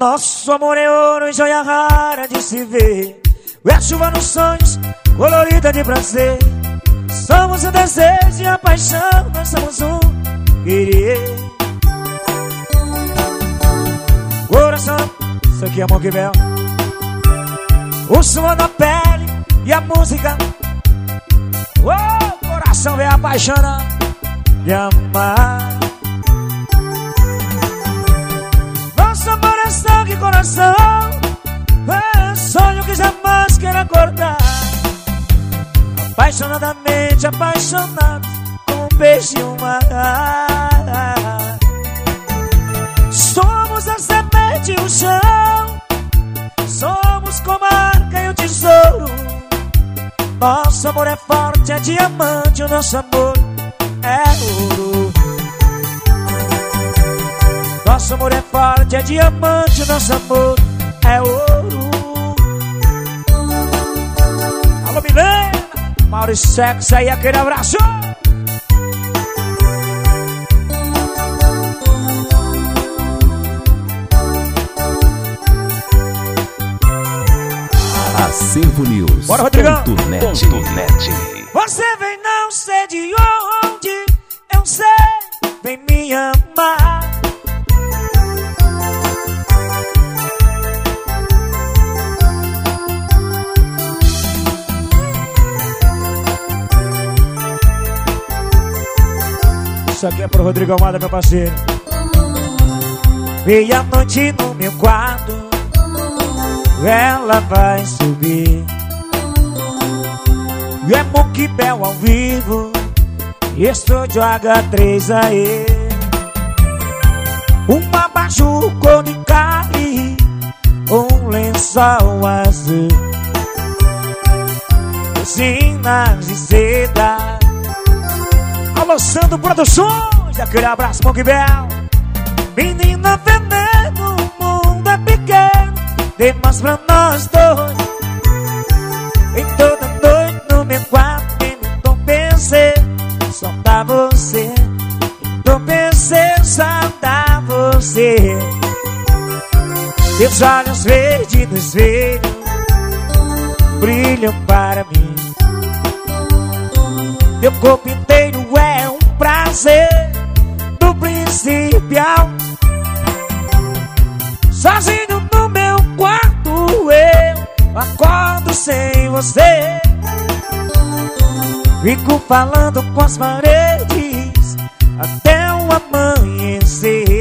Nosso amor é ouro e joia rara de se ver. É chuva nos sonhos, colorida de prazer. Somos o desejo e a paixão, nós somos um querer. Coração, isso aqui é amor que vem. O suor na pele e a música. Oh, coração vem apaixonando de amar. Coração. É sonho que jamais quero acordar. Apaixonadamente apaixonado como um peixe e um mar. Somos a semente e o chão. Somos como a arca e o tesouro. Nosso amor é forte, é diamante. O nosso amor é ouro. Nosso amor é forte, é diamante. O nosso amor é ouro. Alô, Milena! Maurício Sexo aí, aquele abraço! Acervo News. Bora, Rodrigão. Net. Ponto net. Você vem não sei de onde, eu sei, vem me amar. Isso aqui é pro Rodrigo Almada, meu parceiro. Meia-noite no meu quarto, ela vai subir. E é Monkey Bell ao vivo Estúdio H3 aí Um abajur cor de carne Um lençol azul Usinas de seda Alô Sandro Produções Aquele abraço Monkey Bell Menina veneno O mundo é pequeno Tem mais pra nós dois. Em toda noite no meu quarto Então pensei Só dá você. Então pensei Só dá você. Teus olhos verdes no espelho Brilham para mim. Teu corpo inteiro prazer Do princípio Sozinho no meu quarto eu acordo sem você. Fico falando com as paredes até o amanhecer